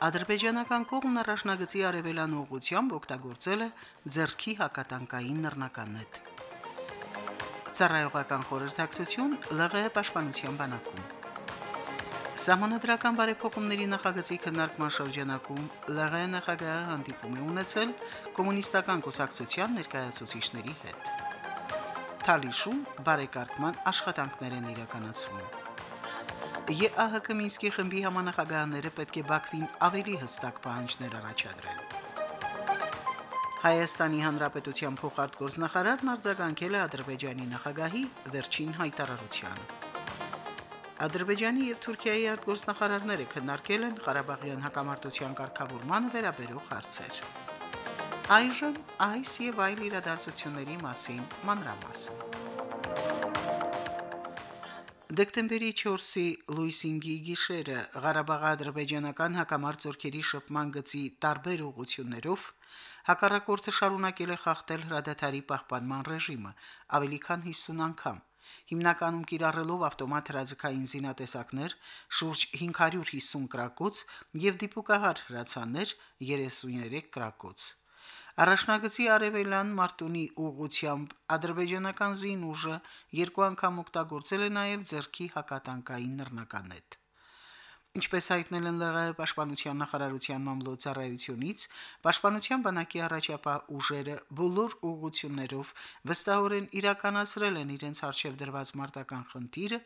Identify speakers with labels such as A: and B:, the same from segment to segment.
A: Ադրբեջանական կողմն առաջնագծի արևելան ուղությամբ օգտագործել է ձերքի հակատանկային նռնականետ։ Ծառայողական խորհրդակցություն ԼՂՀ պաշտպանության բանակում։ Սահմանադրական բարեփոխումների նախագծի քննարկման շրջանակում ԼՂՀ նախագահը հանդիպում է ունեցել կոմունիստական կուսակցության ներկայացուցիչների հետ։ Թալիշում բարեկարգման աշխատանքներ են իրականացվում։ ԵԱՀԿ Մինսկի խմբի համանախագահաները պետք է Բաքվին ավելի հստակ պահանջներ առաջադրեն։ Հայաստանի Հանրապետության փոխարտգործնախարարն արձագանքել է Ադրբեջանի նախագահի վերջին հայտարարությանը։ Ադրբեջանի եւ Թուրքիայի արտգործնախարարները քննարկել են Ղարաբաղյան հակամարտության կարգավորմանը վերաբերող հարցեր։ Այժմ այս եւ այլ իրադարձությունների մասին մանրամասն։ Դեկտեմբերի 4-ի Լուիսինգի գիշերը Ղարաբաղ-ադրբեջանական հակամարտ ծորքերի շփման գծի տարբեր ուղություններով հակառակորդը շարունակել է խախտել հրադադարի պահպանման ռեժիմը ավելի քան 50 անգամ, հիմնականում կիրառելով ավտոմատ հրաձգային զինատեսակներ, շուրջ 550 կրակոց եւ դիպուկահար հրացաններ 33 կրակոց։ Առաջնագծի արևելյան Մարտունի ուղությամբ ադրբեջանական զինուժը երկու անգամ օգտագործել է նաև ձերքի հակատանկային նռնականետ։ Ինչպես հայտնել են ԼՂՀ պաշտպանության նախարարության մամլոյցարայությունից, պաշտպանության բանակի առաջապահ ուժերը բոլոր ուղություններով վստահորեն իրականացրել են իրենց արժև դրված մարտական խնդիրը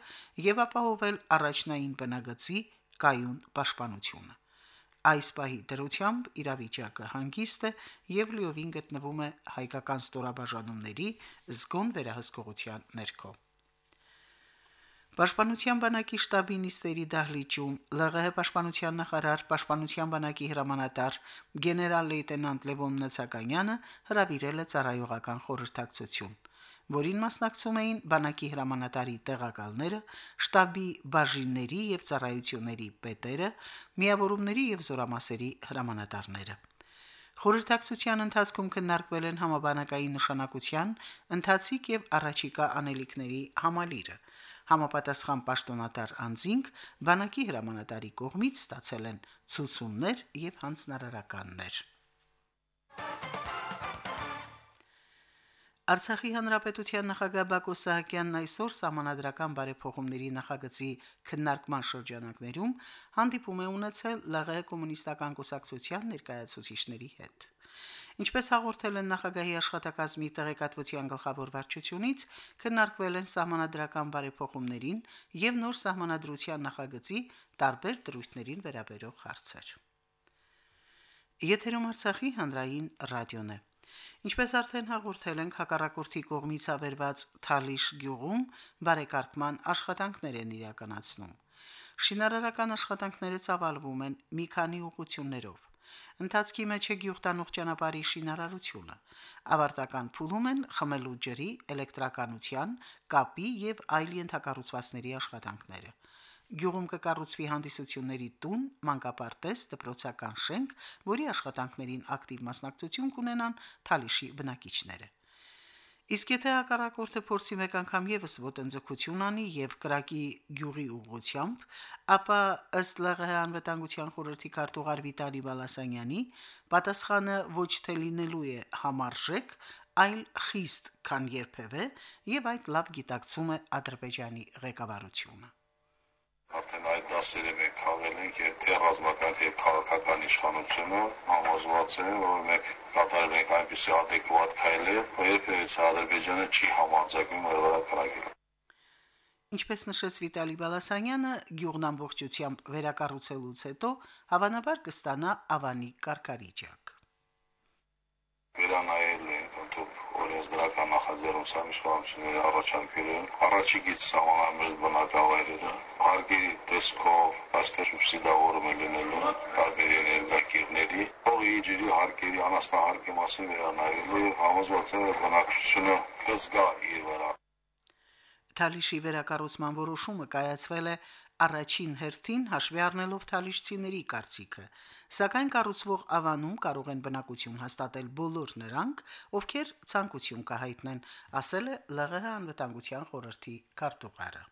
A: եւ ապահովել առաջնային բնագծի կայուն պաշտպանությունը։ Այս պահի դրությամբ իրավիճակը հանգիստ է եւ լիովին գտնվում է հայկական ստորաբաժանումների զգոն վերահսկողության ներքո։ Պաշտպանության բանակի շտաբի նիստերի դահլիճում ԼՂՀ պաշտպանության նախարար պաշտպանության բանակի հրամանատար գեներալ լեյտենանտ Լևոն Նացականյանը հրավիրել է ծառայողական խորհրդակցություն որին մասնակցում էին բանակի հրամանատարի տեղակալները, շտաբի բաժինների եւ ծառայությունների պետերը, միավորումների եւ զորամասերի հրամանատարները։ Խորհրդակցության ընթացքում քննարկվել են համաբանակային նշանակության ընթացիկ եւ առաջիկա անելիքների համալիրը։ Համապատասխան պաշտոնատար անձինք բանակի հրամանատարի կողմից ստացել են ցուցումներ եւ հանձնարարականներ։ Արցախի հանրապետության նախագահ Բակո Սահակյանն այսօր համանadrական բարեփոխումների նախագծի քննարկման շրջանակներում հանդիպում է ունեցել ԼՂՀ կոմունիստական կուսակցության ներկայացուցիչների հետ։ Ինչպես հաղորդել են նախագահի աշխատակազմի տեղեկատվության գլխավոր վարչությունից, քննարկվել են համանadrական բարեփոխումներին եւ նոր համանadrության նախագծի տարբեր դրույթներին վերաբերող հարցեր։ Եթերում Արցախի հանրային ռադիոն է։ Ինչպես արդեն հաղորդել ենք, հակառակորդի կողմից ավերված Թալիշ գյուղում բարեկարգման աշխատանքներ են իրականացնում։ Շինարարական աշխատանքները ծավալվում են մի քանի ուղություններով։ Ընթացքի մեջ է գյուղտանուխ ճանապարհի շինարարությունը։ Ավարտական փուլում են խմելու ջրի, էլեկտրականության, կապի եւ այլ ենթակառուցվածքների աշխատանքները։ Գյուղում կկառուցվի հանդիսությունների տուն, մանկապարտեզ, դպրոցական շենք, որի աշխատանքներին ակտիվ մասնակցություն կունենան Թալիշի բնակիչները։ Իսկ եթե հակառակորդը փորձի մեկ անգամ եւս ոտնձգություն անի եւ կրակի գյուղի ուղությամբ, ապա ըստ ԼՂՀ անվտանգության խորհրդի քարտուղար Վիտալի Բալասանյանի պատասխանը ոչ թե լինելու է համարժեք, այլ խիստ, քան երբևէ, եւ այդ լավ գիտակցում է Ադրբեջանի ղեկավարությունը
B: արդեն այդ դասերը մենք խաղել ենք եւ թե ռազմական թե քաղաքական իշխանությունը համոզված է որ մենք կատարել ենք այնպիսի adekvat քայլեր որ երբևէ Ադրբեջանը չի համարձակվում վրա կրակել
A: Ինչպես նշեց Վիտալի Բալասանյանը, գյուղն ամբողջությամբ վերակառուցելուց հետո հավանաբար կստանա ավանի կարգավիճակ։
B: վերանայել օրենսդրական նախաձեռնության իշխանությունների առաջարկներին առաջիկից սահմանամերձ բնակավայրերը հարկերի տեսքով այստեղ սուբսիդավորում է լինելու տարբեր էներգակիրների հողի ջրի հարկերի անասնահարկի մասին վերանայելու եւ համոզված է բնակչությունը կզգա իր վրա
A: Թալիշի վերակառուցման որոշումը կայացվել է առաջին հերթին հաշվի առնելով թալիշցիների կարծիքը, սակայն կառուցվող ավանում կարող են բնակություն հաստատել բոլոր նրանք, ովքեր ցանկություն կհայտնեն, ասել է ԼՂՀ անվտանգության խորհրդի քարտուղարը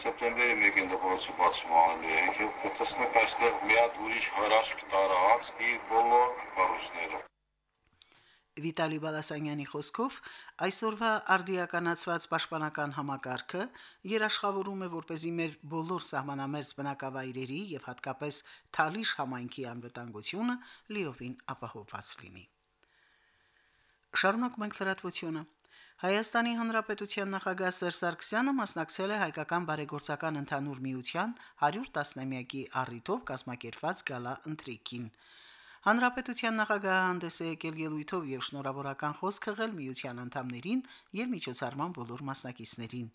B: սեպտեմբերի 1-ին դպրոցի բացման ենք եւ կտեսնենք այստեղ մի հատ ուրիշ հրաշք տարած իր բոլոր կառույցները
A: Վիտալի Բալասանյանի խոսքով այսօրվա արդիականացված պաշտպանական համակարգը երաշխավորում է որպեսզի մեր բոլոր սահմանամերձ բնակավայրերի եւ հատկապես Թալիշ համայնքի անվտանգությունը լիովին ապահովված լինի։ Շարունակում ենք լրատվությունը։ Հայաստանի Հանրապետության նախագահ Սերժ Սարգսյանը մասնակցել է հայկական բարեգործական ընդհանուր միության 110-ամյակի առիթով կազմակերպված գալա ընտրիկին։ Հանրապետության նախագահը հանդես է եկել ելույթով եւ շնորհավորական խոսք հղել միության անդամներին եւ միջոցառման բոլոր մասնակիցներին։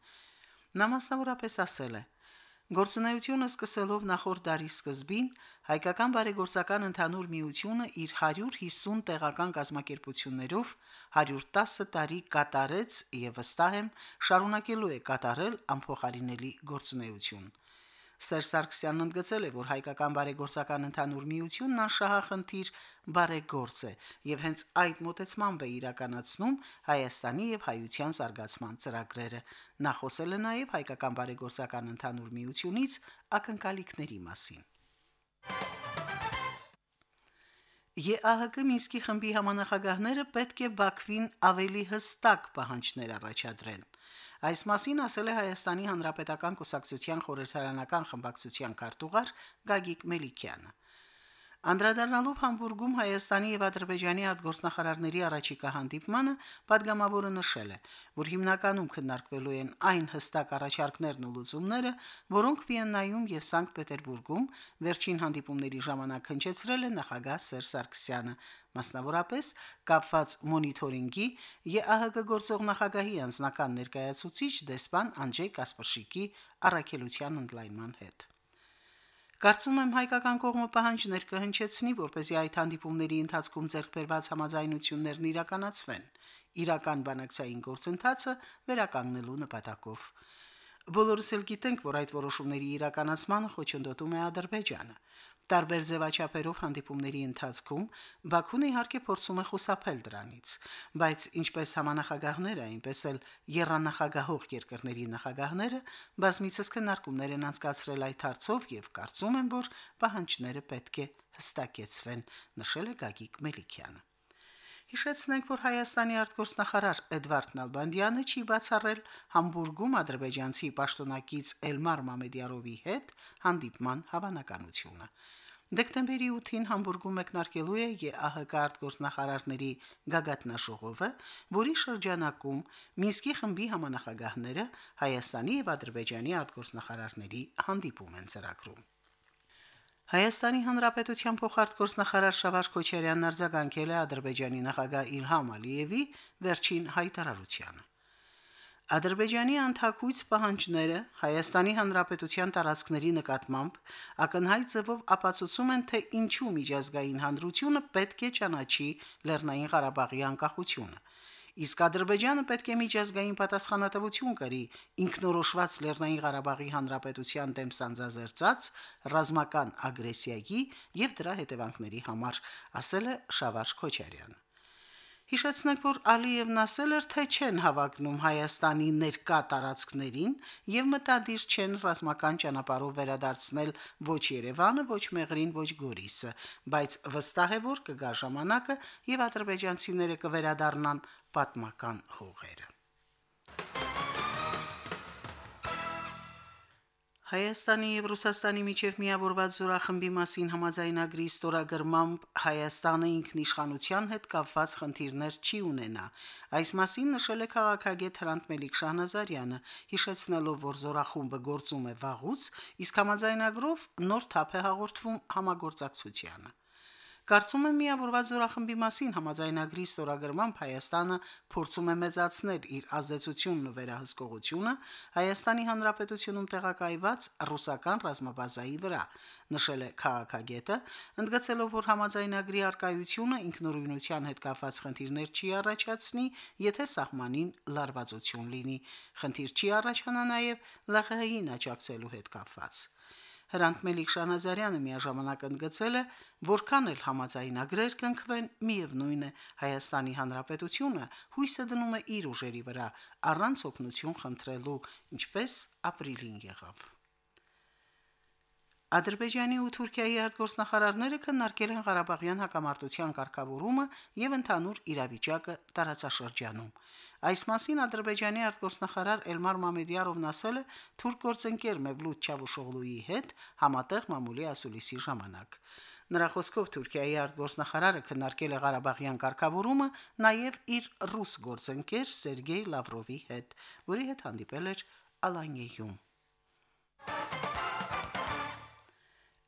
A: Նա մասնավորապես ասել է. Գործունեությունը սկսելով նախորդ դարի սկզբին հայկական բարեգործական ընդհանուր միությունը իր 150 տեղական կազմակերպություններով 110 տարի կատարեց եւ վստահ եմ շարունակելու է կատարել անփոխարինելի գործունեություն։ Սերժ Սարգսյանն ընդգծել է, որ հայկական բարեգործական ընդհանուր միությունն անշահախնդիր բարեգործ է եւ հենց այդ մոտեցմամբ է իրականացնում Հայաստանի եւ հայության զարգացման ծրագրերը։ Նա խոսել է նաեւ հայկական բարեգործական ընդհանուր միությունից ակնկալիքների մասին։ ԵԱՀԿ Մինսկի խմբի համանախագահները պետք է Բաքվին ավելի հստակ պահանջներ առաջադրեն։ Այս մասին ասել է Հայաստանի Հանրապետական Կուսակցության խորհրդարանական խմբակցության քարտուղար Գագիկ Մելիքյանը։ Անդրադառնալով Համբուրգում Հայաստանի եւ Ադրբեջանի արտգործնախարարների առաջիկա հանդիպմանը, падգամավորը նշել է, որ հիմնականում քննարկվելու են այն հստակ առաջարկներն ու լուծումները, որոնք Վիեննայում եւ Սանկտ-Պետերբուրգում վերջին հանդիպումների ժամանակ հնչեցրել է նախագահ Սերժ Սարգսյանը, մասնավորապես կապված մոնիթորինգի ԵԱՀԿ գործող նախագահի անձնական ներկայացուցիչ դեսպան Անջեյ Կասպրշիկի առաքելության ընդլայնման հետ։ Կարծում եմ հայկական կողմը պահանջներ կհնչեցնի, որպեսզի այդ հանդիպումների ընթացքում ձեռքբերված համաձայնություններն իրականացվեն։ Իրական բանակցային գործընթացը վերականգնելու նպատակով։ Բոլորս էլ գիտենք, որ այդ որոշումների իրականացմանը խոչընդոտում է Ադրբեջանը։ Տարբեր ձևաչափերով հանդիպումների ընթացքում Բաքուն իհարկե փորձում է խուսափել դրանից, բայց ինչպես համանախագահները, այնպես էլ երանախագահող երկրների նախագահները բազմիցս քննարկումներ են անցկացրել այդ հարցով եւ կարծում եմ, որ պահանջները պետք է հստակեցվեն, նշել է Գագիկ Մելիքյանը։ Հիշեցնենք, որ Հայաստանի արտգործնախարար Էդվարդ Նալբանդյանը չի բացառել Համբուրգում ադրբեջանցի պաշտոնակից Էլմար Մամեդյարովի հետ հանդիպման հավանականությունը։ Դեկտեմբերի 8-ին Համբուրգում մեկնարկելու է ԵԱՀԿ արտգործնախարարների գագաթնաշողովը, որի շրջանակում Մինսկի խմբի համանախագահները Հայաստանի եւ Ադրբեջանի արտգործնախարարների հանդիպում են ծրագրում։ Հայաստանի Հանրապետության փոխարտգործնախարար Շավարժ Քոչարյանն արձագանքել է Ադրբեջանի նախագահ Իլհամ Ալիևի վերջին հայտարարությանը։ Ադրբեջանի անթակույց պահանջները Հայաստանի Հանրապետության տարածքների նկատմամբ ակնհայտ ձևով ապացուցում են, թե ինչու միջազգային հանրությունը պետք է ճանաչի Լեռնային Ղարաբաղի անկախությունը իսկ Ադրբեջանը պետք է միջազգային պատասխանատվություն կրի ինքնորոշված Լեռնային Ղարաբաղի Հանրապետության դեմ սանձազերծած ռազմական ագրեսիայի եւ դրա հետևանքների համար, ասել է Շավարժ Քոչարյանը։ Հիշեցնենք, որ Ալիևն ասել էր, թե չեն հավակնում Հայաստանի ներկա տարածքներին եւ մտադիր չեն ռազմական ճանապարհով վերադարձնել ոչ Երևանը, ոչ Մեղրին, ոչ Գորիսը, բայց վստահ է, որ կգա ժամանակը եւ ադրբեջանցիները կվերադառնան պատմական հողերը։ Հայաստանի եւ Ռուսաստանի միջև միավորված զորախմբի մասին համաձայնագրի ստորագրմամբ Հայաստանը ինքնիշխանության հետ կապված խնդիրներ չի ունենա։ Այս մասին նշել է քաղաքագետ Հրանտ Մելիք Շահնազարյանը, հիշեցնելով, որ զորախումբը գործում է վաղուց, իսկ համաձայնագրով նոր թափ է հաղորդվում համագործակցությանը։ Կարծում եմ միավորված զորախմբի մասին համաձայնագրի ստորագրմամբ Հայաստանը փորձում է մեծացնել իր ազդեցությունն ու վերահսկողությունը Հայաստանի Հանրապետությունում տեղակայված ռուսական ռազմաբազայի վրա, նշել է քաղաքագետը, ընդգծելով, որ համաձայնագրի արկայությունը ինքնուրույնության հետ կապված խնդիրներ չի առաջացնի, եթե սահմանին լարվածություն լինի։ Խնդիր չի առաջանա նաև ԼՂՀ-ին աջակցելու հետ կապված։ Հրանտ Մելիք-Շանազարյանը միաժամանակ ընդգծել է, որքան էլ համաձայնագրեր կնքվեն, միևնույն է Հայաստանի Հանրապետությունը հույսը դնում է իր ուժերի վրա առանց օգնություն խնդրելու, ինչպես ապրիլին եղավ։ Ադրբեջանի ու Թուրքիայի արտգործնախարարները քննարկել են Ղարաբաղյան հակամարտության կարգավորումը եւ ընդհանուր իրավիճակը տարածաշրջանում։ Այս մասին Ադրբեջանի արտգործնախարար Էլմար Մամեդյարովն ասել է. Թուրք գործընկեր Մևլութ Չավուշօղլուի հետ համատեղ մամուլի ասուլիսի ժամանակ։ Նրա խոսքով Թուրքիայի արտգործնախարարը քննարկել է Ղարաբաղյան կարգավորումը նաև իր ռուս գործընկեր Սերգեյ Լավրովի հետ, որի հետ հանդիպել էր Ալանիեում։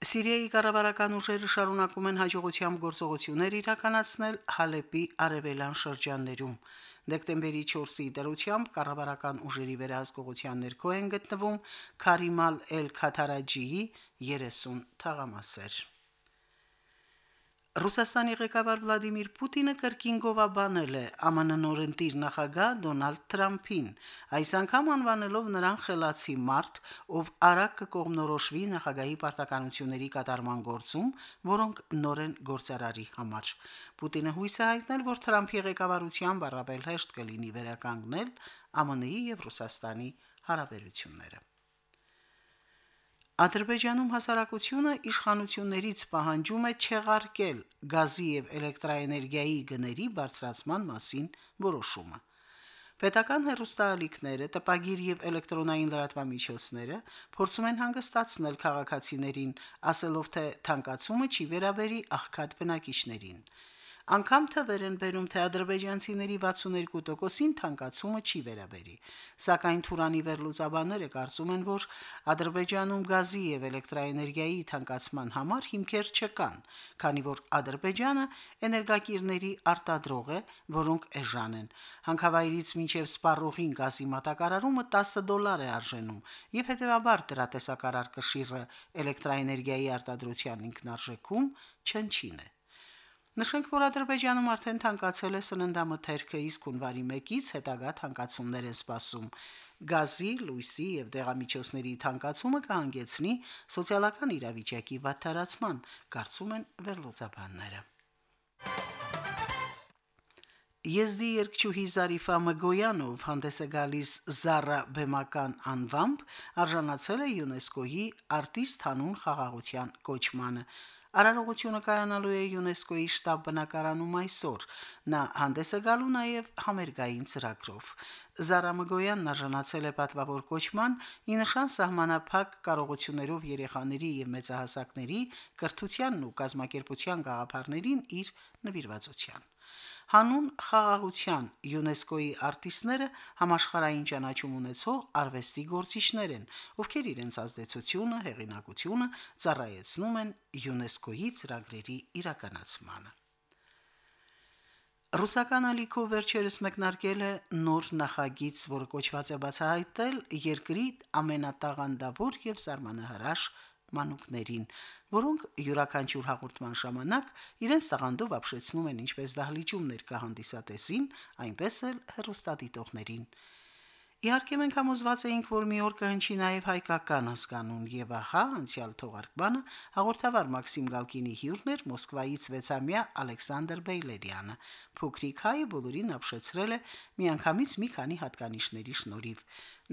A: Սիրիայի կառավարական ուժերը շարունակում են հաջողությամբ գործողություններ իրականացնել Հալեպի արևելյան շրջաններում։ Դեկտեմբերի 4-ի դրությամբ կառավարական ուժերի վերահսկողության ներքո են գտնվում Քարիմալ Էլ-Քաթարաջիի 30 թաղամասեր։ Ռուսաստանի ղեկավար Վլադիմիր Պուտինը կրկին գովաբանել է ԱՄՆ նորընտիր նախագահ Դոնալդ Թրամփին, այս անգամ անվանելով նրան խելացի մարդ, ով արագ կկողմնորոշվի նախագահի պարտականությունների կատարման գործում, որոնք նոր են գործարարի համար։ Պուտինը հույս է հայտնել, որ Թրամփի ղեկավարությամբ առավել հեշտ կլինի վերականգնել ԱՄՆ-ի եւ Ռուսաստանի հարաբերությունները։ Ադրբեջանում հասարակությունը իշխանություններից պահանջում է չեղարկել գազի եւ էլեկտրաէներգիայի գների բարձրացման մասին որոշումը։ Պետական հերոստալիքները, տպագիր եւ էլեկտրոնային լրատվամիջոցները փորձում են հանգստացնել քաղաքացիներին, ասելով թե թանկացումը չի վերաբերի աղքատ բնակիչներին։ Անկամ թվեր են բերում, թե ադրբեջանցիների 62%-ին թանկացումը չի վերաբերի։ Սակայն Թուրանի վերլուծաբանները կարծում են, որ Ադրբեջանում գազի եւ էլեկտրաէներգիայի թանկացման համար հիմքեր չկան, քանի որ Ադրբեջանը էներգակիրների արտադրող է, որոնք էժան են։ Հանքավայրից մինչև սպառողին գազի մատակարարումը 10 դոլար է արժենում, եւ հետեւաբար դրա տեսակարար կշիռը էլեկտրաէներգիայի արտադրության ինքնարժեքում չնչին է։ Նշենք, որ Ադրբեջանում արդեն թանկացել է սննդամթերքը, իսկ հունվարի 1-ից հետագա թանկացումներ են սպասում։ Գազի, լույսի եւ դեղամիջոցների թանկացումը կհանգեցնի սոցիալական իրավիճակի վատթարացման, կարծում են վերլուծաբանները։ Եզդի երկչուհի Զարիֆա Մգոյանով հանդես է գալիս Զարա բեմական անվամբ արժանացել է ՅՈՒՆԵՍԿՕ-ի արտիստ հանուն խաղաղության կոչմանը։ Արարողությունը կայանալու է ՅՈՒՆԵՍԿՕ-ի շտաբ բնակարանում այսօր։ Նա հանդես է գալու նաև համերգային ծրագրով։ Զարամգոյանն արժանացել է պատվավոր կոչման՝ ի նշան սահմանափակ կարողություններով երեխաների եւ մեծահասակների կրթությանն ու կազմակերպության գաղափարներին իր նվիրվածության հանուն խաղաղության ՅՈՒՆԵՍԿՕ-ի արտիստները համաշխարհային ճանաչում ունեցող արվեստի գործիչներ են, ովքեր իրենց ազդեցությունը, հեղինակությունը ծառայեցնում են ՅՈՒՆԵՍԿՕ-ի ծրագրերի իրականացմանը։ Ռուսական ալիքով վերջերս մեկնարկել է նոր նախագիծ, որը կոչված է բացահայտել երկրի ամենատաղանդավոր եւ սարմանահրաշ մանուկներին, որոնք յուրաքանչյուր հաղորդման ժամանակ իրենց տաղանդով ապշեցնում են ինչպես դահլիճում ներկա հանդիսատեսին, այնպես էլ հերոստատիտողներին։ Իհարկե մենք համոզված էինք, որ մի օր կհնչի նաև հայկական հասկանուն, եւ ահա անցյալ թողարկմանը հաղորդավար Մաքսիմ Գալկինի հյուրն էր Մոսկվայից 6-ամյա Ալեքսանդր Բեյլերյանը։ Փոքրիկ հայը բոլորին ապշեցրել է միանգամից մի քանի հատկանիշների շնորհիվ։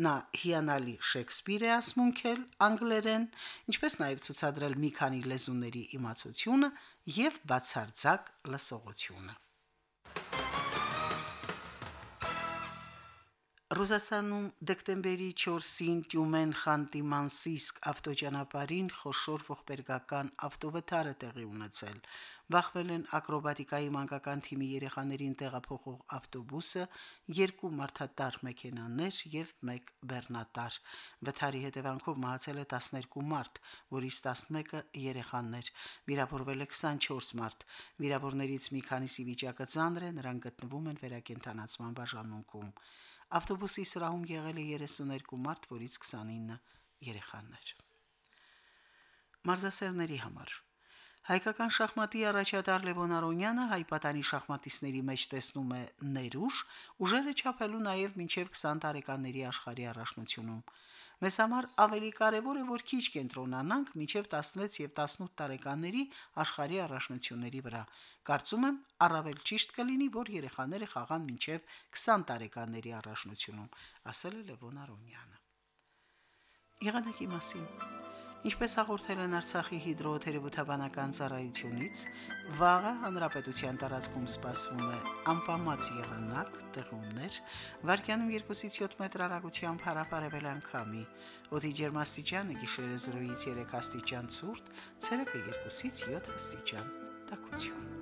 A: Նա հիանալի Շեքսպիր է ասմունքել անգլերեն, ինչպես նաև ցուցադրել մի քանի լեզուների իմացությունը եւ բացարձակ լսողությունը։ Ռուսաստանում դեկտեմբերի 4-ին Տյումեն Խանտի-Մանսիսկ ավտոճանապարհին խոշոր ողբերգական ավտովթար է տեղի ունեցել։ Բախվել են ակրոբատիկայի մանկական թիմի երեխաներին տեղափոխող ավտոբուսը, երկու մարդատար մեքենաներ եւ մեկ բեռնատար։ Վթարի հետևանքով մահացել է 12 մարդ, որից 11-ը երեխաներ։ Վիրավորվել է 24 մարդ։ Վիրավորներից մի քանիսի վիճակը ծանր է, նրանք գտնվում են վերակենդանացման բաժանմունքում։ Ավտոբուսի սրահում եղել է 32 մարդ, որից 29 երեխաներ։ Մարզասերների համար. Հայկական շախմատի առաջատար Լևոն Արոնյանը հայ պատանի շախմատիստների մեջ տեսնում է ներուժ, ուժերը չափելու նաև մինչև 20 տարեկանների աշխարհի առաջնությունում։ Մեզ համար ավելի կարևոր է, որ քիչ կենտրոնանանք մինչև 16 եւ 18 տարեկանների աշխարհի առաջնությունների վրա։ Կարծում եմ, առավել ճիշտ կլինի, որ երեխաները խաղան մինչև 20 տարեկանների առաջնությունում, ասել է Լևոն Արոնյանը։ Եղանակի մասին Ինչպես հաղորդել են Արցախի հիդրոթերապևտաբանական ծառայությունից, վաղը հանրապետության տարածքում սպասվում է անպամած եղանակ, տեղումներ, վարկյանում 2-ից 7 մետր հեռագությամբ հարաբարևելան քամի, օդի ջերմաստիճանը գիշերը 0-ից 3 աստիճան ցուրտ, ցերեկը 2-ից 7 աստիճան տաքություն։